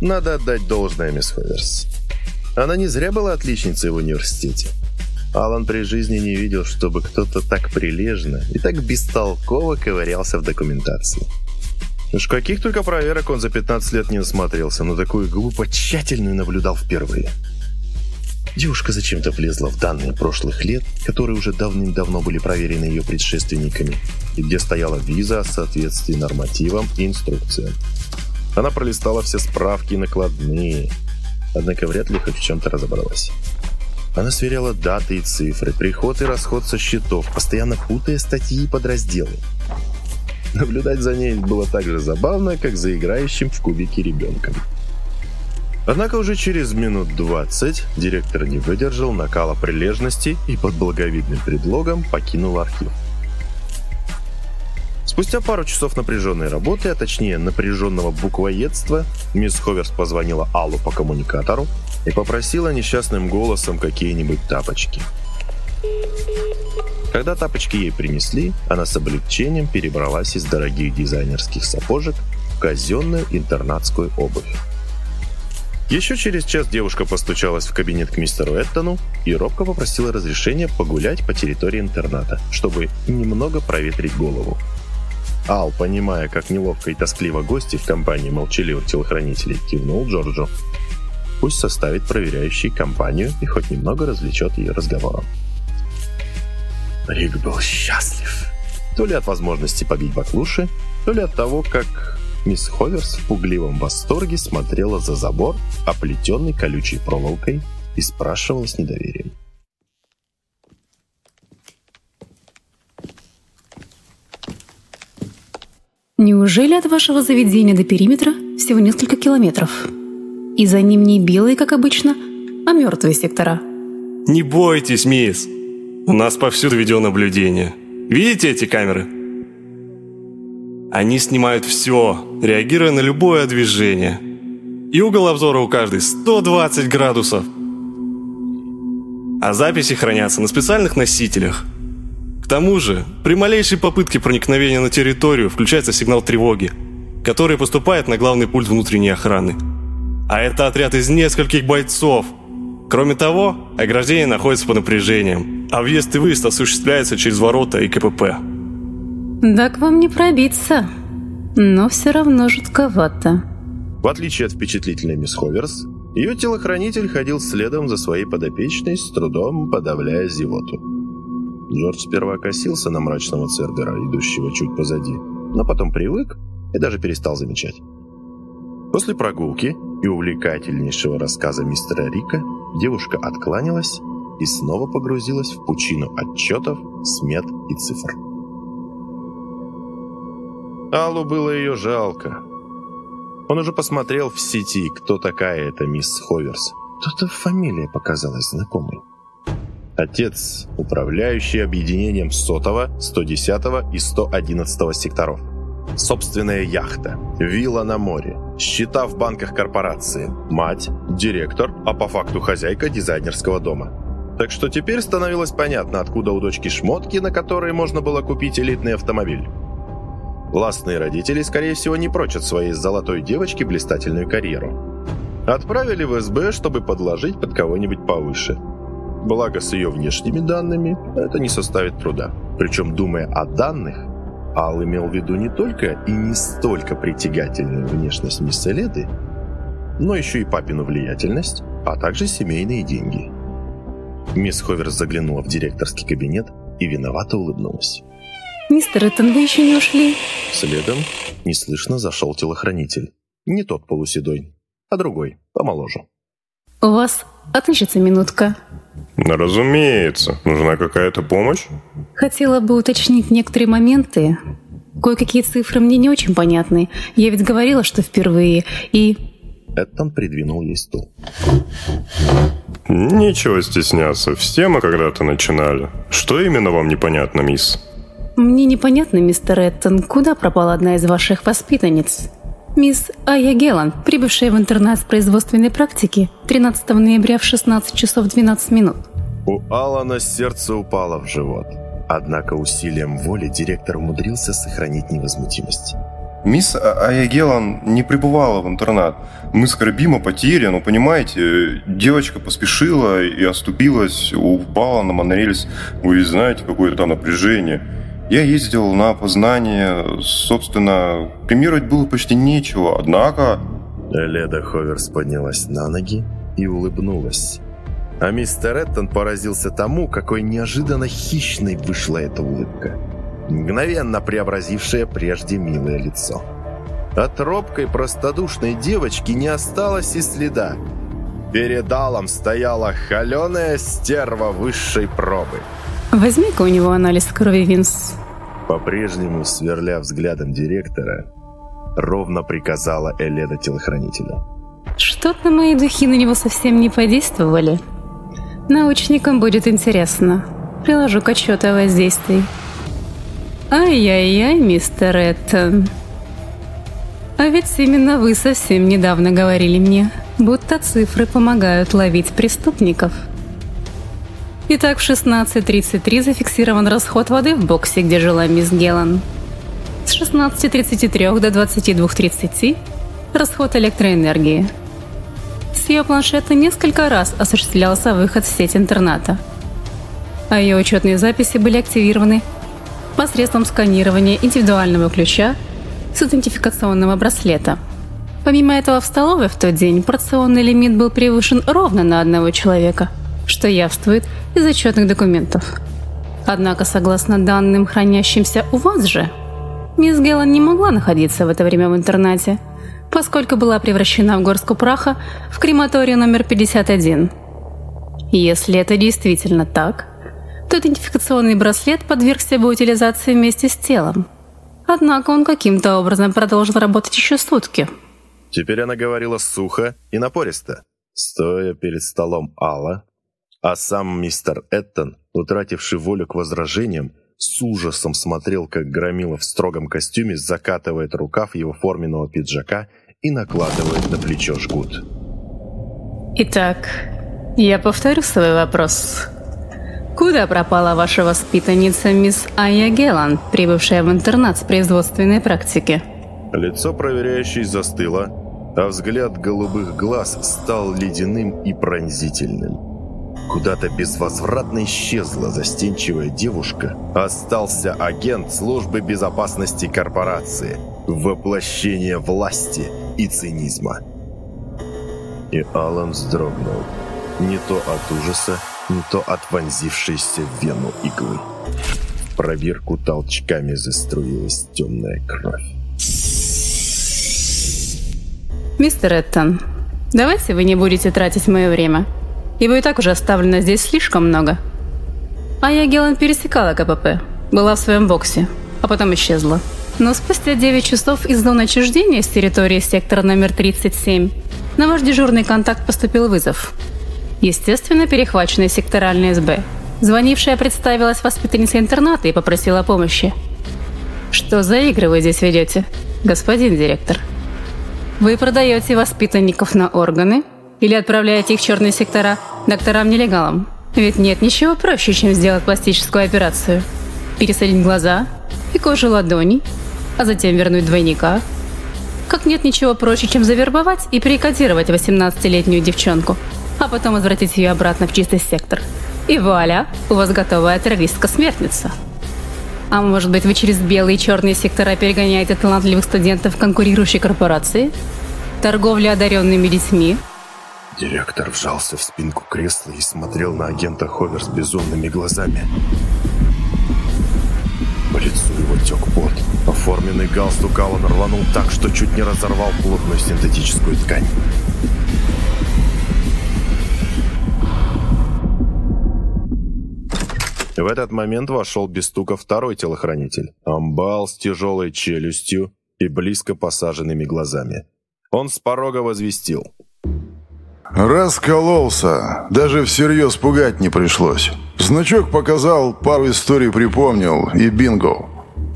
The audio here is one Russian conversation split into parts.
Надо отдать должное мисс Ховерс. Она не зря была отличницей в университете. Алан при жизни не видел, чтобы кто-то так прилежно и так бестолково ковырялся в документации. Уж каких только проверок он за 15 лет не насмотрелся, но такую глупо тщательную наблюдал впервые. Девушка зачем-то влезла в данные прошлых лет, которые уже давным-давно были проверены ее предшественниками, и где стояла виза о соответствии нормативам и инструкциям. Она пролистала все справки и накладные, однако вряд ли хоть в чем-то разобралась. Она сверяла даты и цифры, приход и расход со счетов, постоянно путая статьи и подразделы. Наблюдать за ней было так же забавно, как за играющим в кубики ребенком. Однако уже через минут 20 директор не выдержал накала прилежности и под благовидным предлогом покинул архив. Спустя пару часов напряженной работы, а точнее напряженного буквоедства, мисс Ховерс позвонила Аллу по коммуникатору и попросила несчастным голосом какие-нибудь тапочки. Когда тапочки ей принесли, она с облегчением перебралась из дорогих дизайнерских сапожек в казенную интернатскую обувь. Еще через час девушка постучалась в кабинет к мистеру Эттону и робко попросила разрешения погулять по территории интерната, чтобы немного проветрить голову. Ал, понимая, как неловко и тоскливо гости в компании молчаливых телохранителей, кивнул Джорджу. Пусть составит проверяющий компанию и хоть немного развлечет ее разговором. Рик был счастлив. То ли от возможности побить баклуши, то ли от того, как мисс Ховерс в пугливом восторге смотрела за забор, оплетенный колючей проволокой, и спрашивала с недоверием. Неужели от вашего заведения до периметра всего несколько километров? И за ним не белые, как обычно, а мертвые сектора? Не бойтесь, мисс. У нас повсюду видеонаблюдение. Видите эти камеры? Они снимают все, реагируя на любое движение. И угол обзора у каждой 120 градусов. А записи хранятся на специальных носителях – тому же, при малейшей попытке проникновения на территорию включается сигнал тревоги, который поступает на главный пульт внутренней охраны. А это отряд из нескольких бойцов. Кроме того, ограждение находится под напряжением, а въезд и выезд осуществляется через ворота и КПП. Да к вам не пробиться, но все равно жутковато. В отличие от впечатлительной мисс Ховерс, ее телохранитель ходил следом за своей подопечной, с трудом подавляя зевоту. Джордж сперва косился на мрачного Цербера, идущего чуть позади, но потом привык и даже перестал замечать. После прогулки и увлекательнейшего рассказа мистера Рика девушка откланялась и снова погрузилась в пучину отчетов, смет и цифр. Аллу было ее жалко. Он уже посмотрел в сети, кто такая эта мисс Ховерс. Кто-то фамилия показалась знакомой. Отец, управляющий объединением сотого, 110 и 111 секторов. Собственная яхта, вилла на море, счета в банках корпорации, мать, директор, а по факту хозяйка дизайнерского дома. Так что теперь становилось понятно, откуда у дочки шмотки, на которые можно было купить элитный автомобиль. Властные родители, скорее всего, не прочат своей золотой девочке блистательную карьеру. Отправили в СБ, чтобы подложить под кого-нибудь повыше – Благо, с ее внешними данными это не составит труда. Причем, думая о данных, Ал имел в виду не только и не столько притягательную внешность мисс Эледы, но еще и папину влиятельность, а также семейные деньги. Мисс Ховер заглянула в директорский кабинет и виновато улыбнулась. «Мистер Эттон, вы еще не ушли?» Следом неслышно зашел телохранитель. Не тот полуседой, а другой, помоложе. «У вас отыщется минутка?» Разумеется. Нужна какая-то помощь? Хотела бы уточнить некоторые моменты. Кое-какие цифры мне не очень понятны. Я ведь говорила, что впервые, и... Эттон придвинул ей стул. Нечего стесняться. Все мы когда-то начинали. Что именно вам непонятно, мисс? Мне непонятно, мистер Эттон, куда пропала одна из ваших воспитанниц? Мисс Ая Гелан, прибывшая в интернат с производственной практики 13 ноября в 16 часов 12 минут. У Алана сердце упало в живот. Однако усилием воли директор умудрился сохранить невозмутимость. Мисс а- Аягелан не пребывала в интернат. Мы скорбим о потере, но, понимаете, девочка поспешила и оступилась, упала на монорельс. Вы знаете, какое там напряжение. Я ездил на опознание, собственно, премировать было почти нечего, однако... Леда Ховерс поднялась на ноги и улыбнулась. А мистер Эттон поразился тому, какой неожиданно хищной вышла эта улыбка мгновенно преобразившее прежде милое лицо. От робкой простодушной девочки не осталось и следа. Перед Аллом стояла холеная стерва высшей пробы. Возьми-ка у него анализ крови, Винс. По-прежнему, сверля взглядом директора, ровно приказала Эледа телохранителю. Что-то мои духи на него совсем не подействовали. Научникам будет интересно. Приложу к отчету о воздействии. Ай-яй-яй, мистер Эттон. А ведь именно вы совсем недавно говорили мне, будто цифры помогают ловить преступников. Итак, в 16.33 зафиксирован расход воды в боксе, где жила мисс Гелан. С 16.33 до 22.30 расход электроэнергии. С ее планшета несколько раз осуществлялся выход в сеть интерната. А ее учетные записи были активированы посредством сканирования индивидуального ключа с идентификационного браслета. Помимо этого, в столовой в тот день порционный лимит был превышен ровно на одного человека, что явствует из отчетных документов. Однако, согласно данным, хранящимся у вас же, мисс Геллан не могла находиться в это время в интернате, поскольку была превращена в горстку праха в крематорию номер 51. Если это действительно так, то идентификационный браслет подвергся бы утилизации вместе с телом. Однако он каким-то образом продолжил работать еще сутки. Теперь она говорила сухо и напористо, стоя перед столом Алла, а сам мистер Эттон, утративший волю к возражениям, с ужасом смотрел, как Громила в строгом костюме закатывает рукав его форменного пиджака и накладывает на плечо жгут. Итак, я повторю свой вопрос. Куда пропала ваша воспитанница мисс Айя Гелан, прибывшая в интернат с производственной практики? Лицо проверяющей застыло, а взгляд голубых глаз стал ледяным и пронзительным. Куда-то безвозвратно исчезла застенчивая девушка, остался агент службы безопасности корпорации, воплощение власти и цинизма. И Алан вздрогнул, не то от ужаса, не то от вонзившейся в вену иглы. В пробирку толчками заструилась темная кровь. Мистер Эттон, давайте вы не будете тратить мое время, ибо и так уже оставлено здесь слишком много. А я Гелан пересекала КПП, была в своем боксе, а потом исчезла. Но спустя 9 часов из зоны отчуждения с территории сектора номер 37 на ваш дежурный контакт поступил вызов – Естественно, перехваченная секторальная СБ. Звонившая представилась воспитанницей интерната и попросила помощи. Что за игры вы здесь ведете, господин директор? Вы продаете воспитанников на органы или отправляете их в черные сектора докторам-нелегалам? Ведь нет ничего проще, чем сделать пластическую операцию. Пересадить глаза и кожу ладоней, а затем вернуть двойника. Как нет ничего проще, чем завербовать и перекодировать 18-летнюю девчонку – а потом возвратить ее обратно в чистый сектор. И вуаля, у вас готовая террористка-смертница. А может быть, вы через белые и черные сектора перегоняете талантливых студентов конкурирующей корпорации? Торговля одаренными детьми? Директор вжался в спинку кресла и смотрел на агента Ховер с безумными глазами. По лицу его тек пот. Оформленный галстук Аллан рванул так, что чуть не разорвал плотную синтетическую ткань. В этот момент вошел без стука второй телохранитель. Амбал с тяжелой челюстью и близко посаженными глазами. Он с порога возвестил. Раскололся. Даже всерьез пугать не пришлось. Значок показал, пару историй припомнил и бинго.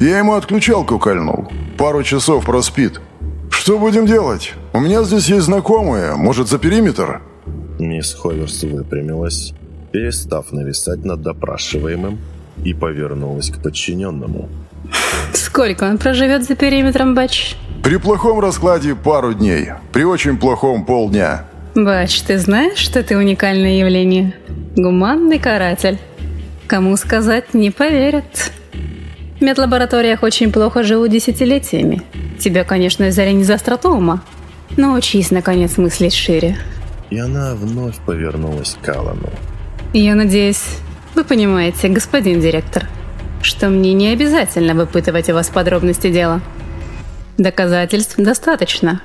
Я ему отключалку кольнул. Пару часов проспит. Что будем делать? У меня здесь есть знакомые. Может, за периметр? Мисс Ховерс выпрямилась перестав нависать над допрашиваемым, и повернулась к подчиненному. «Сколько он проживет за периметром, Бач?» При плохом раскладе пару дней, при очень плохом полдня. Бач, ты знаешь, что ты уникальное явление? Гуманный каратель. Кому сказать, не поверят. В медлабораториях очень плохо живут десятилетиями. Тебя, конечно, не за остроту ума, но учись, наконец, мыслить шире. И она вновь повернулась к Аллану. Я надеюсь, вы понимаете, господин директор, что мне не обязательно выпытывать у вас подробности дела. Доказательств достаточно.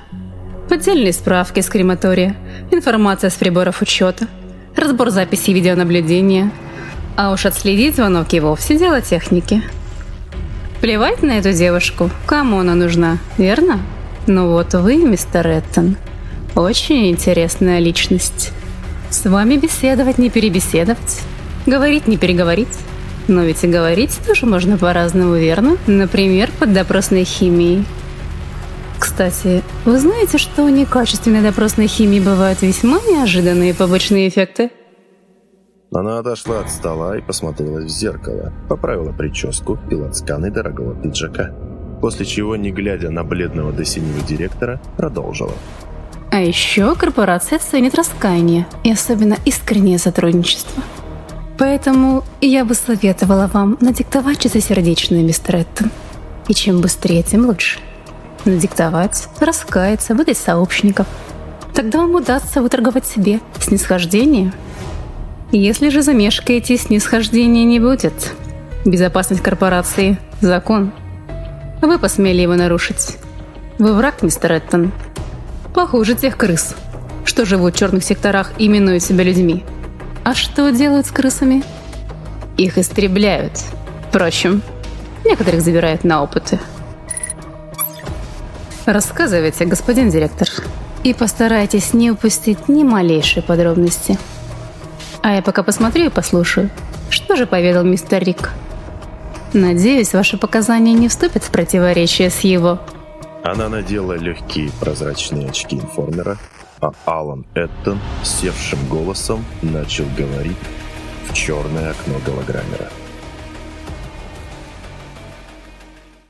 Поддельные справки с крематория, информация с приборов учета, разбор записей видеонаблюдения. А уж отследить звонок и вовсе дело техники. Плевать на эту девушку, кому она нужна, верно? Ну вот вы, мистер Эттон, очень интересная личность. С вами беседовать не перебеседовать, говорить не переговорить. Но ведь и говорить тоже можно по-разному, верно? Например, под допросной химией. Кстати, вы знаете, что у некачественной допросной химии бывают весьма неожиданные побочные эффекты? Она отошла от стола и посмотрелась в зеркало, поправила прическу и лацканы дорогого пиджака. После чего, не глядя на бледного до синего директора, продолжила. А еще корпорация ценит раскаяние и особенно искреннее сотрудничество. Поэтому я бы советовала вам надиктовать чистосердечное, мистер Эттон. И чем быстрее, тем лучше. Надиктовать, раскаяться, выдать сообщников. Тогда вам удастся выторговать себе снисхождение. Если же замешкаете, снисхождения не будет. Безопасность корпорации – закон. Вы посмели его нарушить. Вы враг, мистер Эттон. Похуже тех крыс, что живут в черных секторах именуют себя людьми. А что делают с крысами? Их истребляют. Впрочем, некоторых забирают на опыты. Рассказывайте, господин директор, и постарайтесь не упустить ни малейшей подробности. А я пока посмотрю и послушаю, что же поведал мистер Рик. Надеюсь, ваши показания не вступят в противоречие с его она надела легкие прозрачные очки информера, а Алан Эттон севшим голосом начал говорить в черное окно голограммера.